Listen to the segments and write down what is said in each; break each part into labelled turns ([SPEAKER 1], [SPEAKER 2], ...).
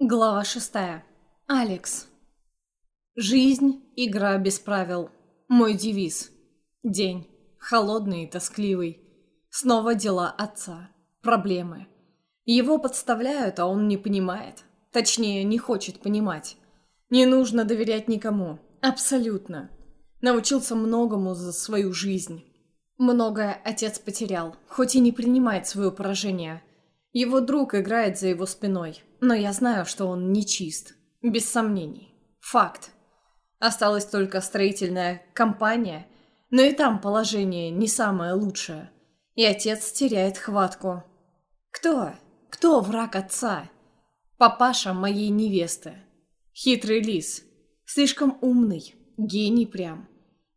[SPEAKER 1] Глава шестая. Алекс. Жизнь – игра без правил. Мой девиз. День. Холодный и тоскливый. Снова дела отца. Проблемы. Его подставляют, а он не понимает. Точнее, не хочет понимать. Не нужно доверять никому. Абсолютно. Научился многому за свою жизнь. Многое отец потерял, хоть и не принимает свое поражение. Его друг играет за его спиной – но я знаю, что он нечист. Без сомнений. Факт. Осталась только строительная компания, но и там положение не самое лучшее. И отец теряет хватку. Кто? Кто враг отца? Папаша моей невесты. Хитрый лис. Слишком умный. Гений прям.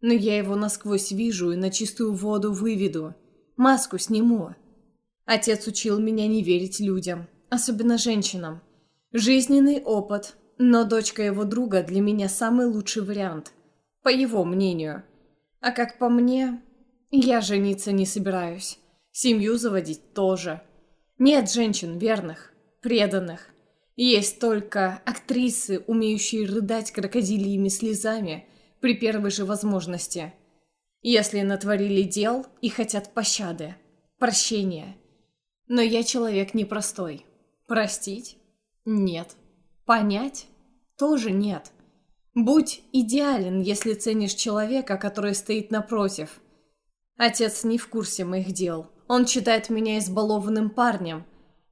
[SPEAKER 1] Но я его насквозь вижу и на чистую воду выведу. Маску сниму. Отец учил меня не верить людям особенно женщинам. Жизненный опыт, но дочка его друга для меня самый лучший вариант, по его мнению. А как по мне, я жениться не собираюсь. Семью заводить тоже. Нет женщин верных, преданных. Есть только актрисы, умеющие рыдать крокодильями слезами при первой же возможности. Если натворили дел и хотят пощады, прощения. Но я человек непростой. Простить? Нет. Понять? Тоже нет. Будь идеален, если ценишь человека, который стоит напротив. Отец не в курсе моих дел. Он считает меня избалованным парнем,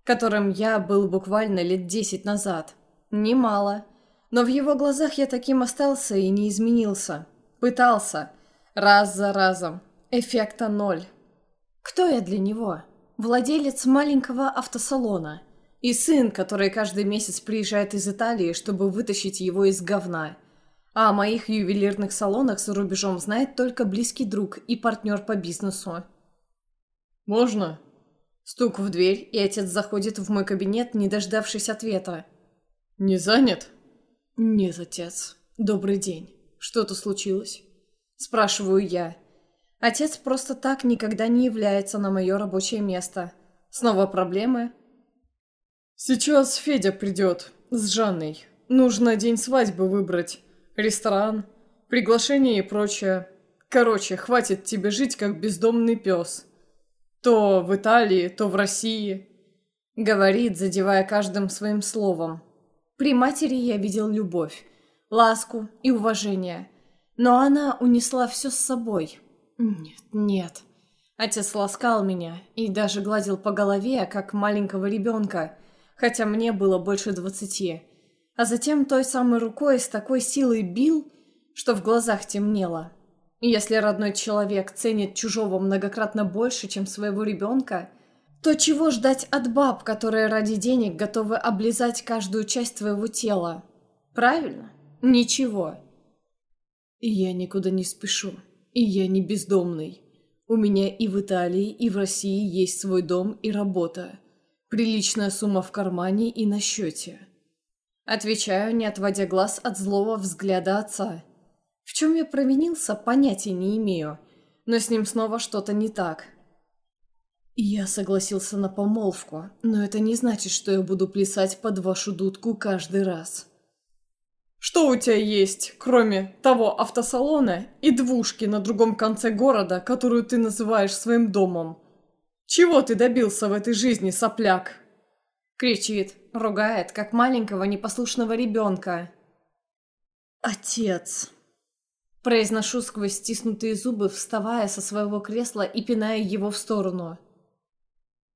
[SPEAKER 1] которым я был буквально лет десять назад. Немало. Но в его глазах я таким остался и не изменился. Пытался. Раз за разом. Эффекта ноль. Кто я для него? Владелец маленького автосалона – и сын, который каждый месяц приезжает из Италии, чтобы вытащить его из говна. А о моих ювелирных салонах за рубежом знает только близкий друг и партнер по бизнесу. «Можно?» Стук в дверь, и отец заходит в мой кабинет, не дождавшись ответа. «Не занят?» «Нет, отец. Добрый день. Что-то случилось?» Спрашиваю я. Отец просто так никогда не является на мое рабочее место. Снова проблемы? «Сейчас Федя придет. С Жанной. Нужно день свадьбы выбрать. Ресторан, приглашение и прочее. Короче, хватит тебе жить, как бездомный пес. То в Италии, то в России». Говорит, задевая каждым своим словом. При матери я видел любовь, ласку и уважение. Но она унесла все с собой. Нет, нет. Отец ласкал меня и даже гладил по голове, как маленького ребенка – хотя мне было больше двадцати. А затем той самой рукой с такой силой бил, что в глазах темнело. если родной человек ценит чужого многократно больше, чем своего ребенка, то чего ждать от баб, которые ради денег готовы облизать каждую часть твоего тела? Правильно? Ничего. И я никуда не спешу. И я не бездомный. У меня и в Италии, и в России есть свой дом и работа. Приличная сумма в кармане и на счете. Отвечаю, не отводя глаз от злого взгляда отца. В чем я провинился, понятия не имею, но с ним снова что-то не так. Я согласился на помолвку, но это не значит, что я буду плясать под вашу дудку каждый раз. Что у тебя есть, кроме того автосалона и двушки на другом конце города, которую ты называешь своим домом? «Чего ты добился в этой жизни, сопляк?» Кричит, ругает, как маленького непослушного ребенка. «Отец!» Произношу сквозь стиснутые зубы, вставая со своего кресла и пиная его в сторону.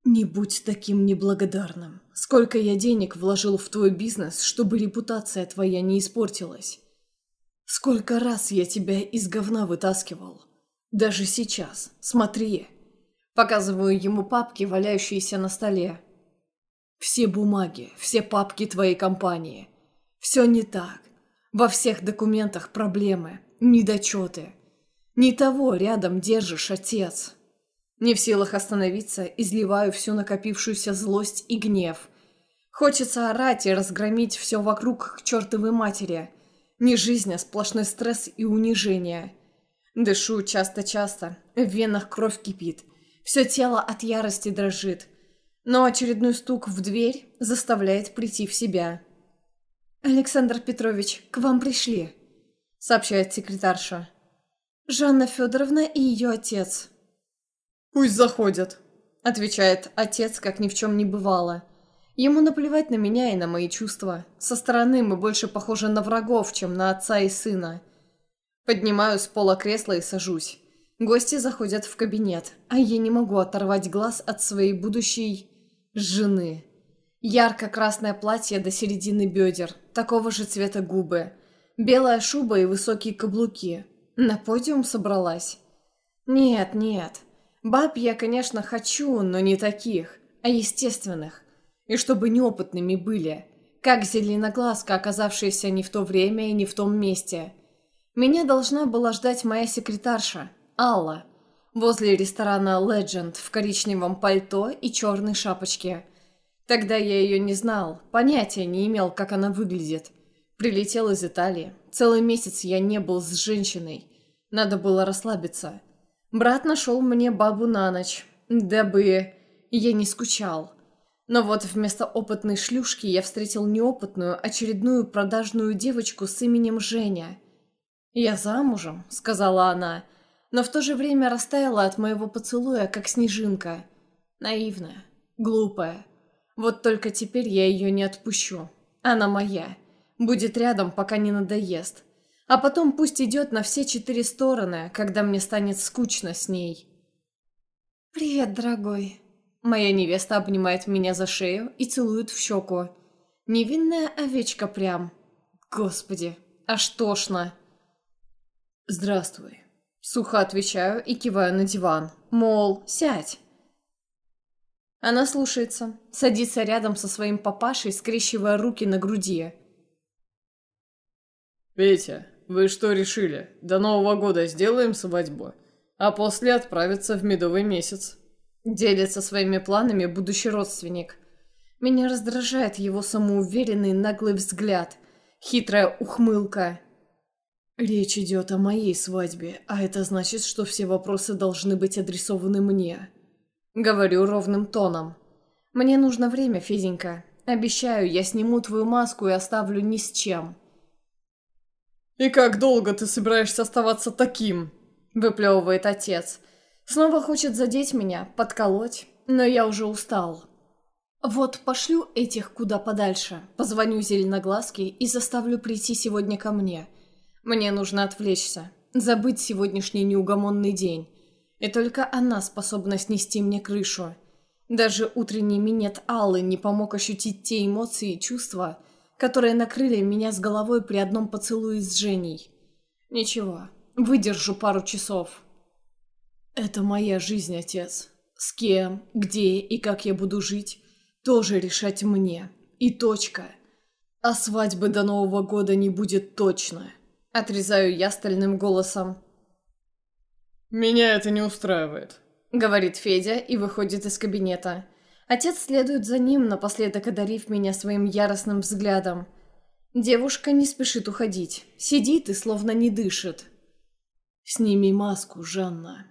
[SPEAKER 1] «Не будь таким неблагодарным. Сколько я денег вложил в твой бизнес, чтобы репутация твоя не испортилась? Сколько раз я тебя из говна вытаскивал? Даже сейчас. Смотри!» Показываю ему папки, валяющиеся на столе. Все бумаги, все папки твоей компании. Все не так. Во всех документах проблемы, недочеты. Не того рядом держишь, отец. Не в силах остановиться, изливаю всю накопившуюся злость и гнев. Хочется орать и разгромить все вокруг к чертовой матери. Не жизнь, а сплошной стресс и унижение. Дышу часто-часто, в венах кровь кипит – все тело от ярости дрожит. Но очередной стук в дверь заставляет прийти в себя. «Александр Петрович, к вам пришли», — сообщает секретарша. «Жанна Федоровна и ее отец».
[SPEAKER 2] «Пусть заходят», —
[SPEAKER 1] отвечает отец, как ни в чем не бывало. Ему наплевать на меня и на мои чувства. Со стороны мы больше похожи на врагов, чем на отца и сына. Поднимаю с пола кресло и сажусь. Гости заходят в кабинет, а я не могу оторвать глаз от своей будущей... жены. Ярко-красное платье до середины бедер, такого же цвета губы. Белая шуба и высокие каблуки. На подиум собралась? Нет, нет. Баб я, конечно, хочу, но не таких, а естественных. И чтобы неопытными были. Как зеленоглазка, оказавшаяся не в то время и не в том месте. Меня должна была ждать моя секретарша, Алла, возле ресторана Legend в коричневом пальто и черной шапочке – Тогда я ее не знал, понятия не имел, как она выглядит. Прилетел из Италии. Целый месяц я не был с женщиной. Надо было расслабиться. Брат нашел мне бабу на ночь, дабы я не скучал. Но вот вместо опытной шлюшки я встретил неопытную, очередную продажную девочку с именем Женя. «Я замужем», — сказала она, но в то же время растаяла от моего поцелуя, как снежинка. Наивная, глупая. Вот только теперь я ее не отпущу. Она моя. Будет рядом, пока не надоест. А потом пусть идет на все четыре стороны, когда мне станет скучно с ней. «Привет, дорогой». Моя невеста обнимает меня за шею и целует в щеку. Невинная овечка прям. Господи, аж тошно.
[SPEAKER 2] «Здравствуй». Сухо отвечаю и киваю на диван. Мол, сядь.
[SPEAKER 1] Она слушается, садится рядом со своим папашей, скрещивая руки на груди.
[SPEAKER 2] «Петя, вы что решили? До Нового года сделаем свадьбу, а после отправиться в медовый месяц?»
[SPEAKER 1] Делится своими планами будущий родственник. Меня раздражает его самоуверенный наглый взгляд, хитрая ухмылка.
[SPEAKER 2] «Речь идет о моей свадьбе, а это значит, что все вопросы должны быть адресованы мне».
[SPEAKER 1] Говорю ровным тоном. «Мне нужно время, Феденька. Обещаю, я сниму твою маску и оставлю ни с чем».
[SPEAKER 2] «И как долго ты собираешься оставаться таким?»
[SPEAKER 1] Выплевывает отец. Снова хочет задеть меня, подколоть, но я уже устал. Вот пошлю этих куда подальше, позвоню Зеленоглазке и заставлю прийти сегодня ко мне. Мне нужно отвлечься, забыть сегодняшний неугомонный день. И только она способна снести мне крышу. Даже утренний минет Аллы не помог ощутить те эмоции и чувства, которые накрыли меня с головой при одном поцелуе с Женей. Ничего, выдержу пару часов.
[SPEAKER 2] Это моя жизнь, отец. С кем, где и как я буду жить, тоже решать мне. И точка. А свадьбы до Нового года не будет точно.
[SPEAKER 1] Отрезаю я стальным голосом.
[SPEAKER 2] «Меня это не устраивает», —
[SPEAKER 1] говорит Федя и выходит из кабинета. Отец следует за ним, напоследок одарив меня своим яростным взглядом. Девушка не спешит уходить, сидит и словно не дышит.
[SPEAKER 2] «Сними маску, Жанна»,